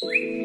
Thank you.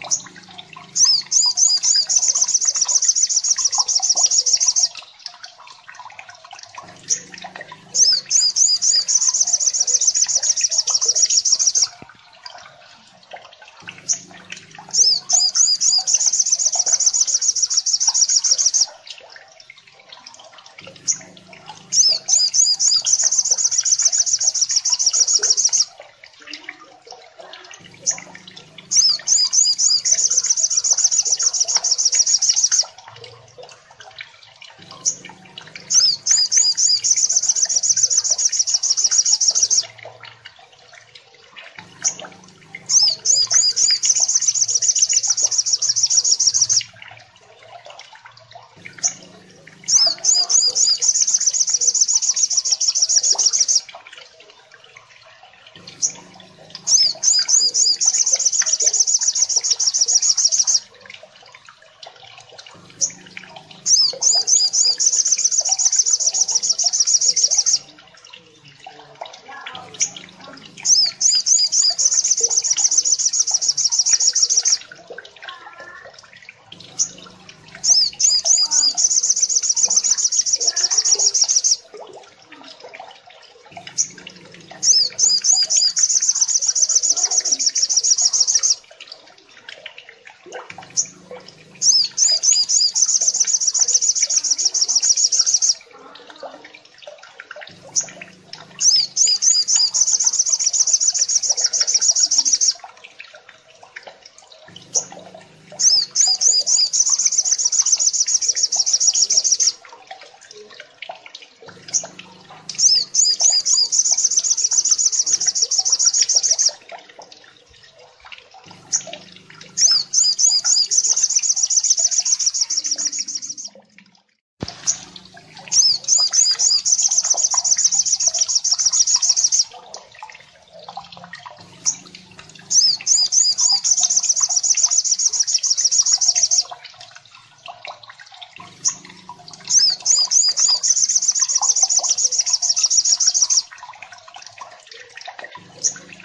cosas. Gracias.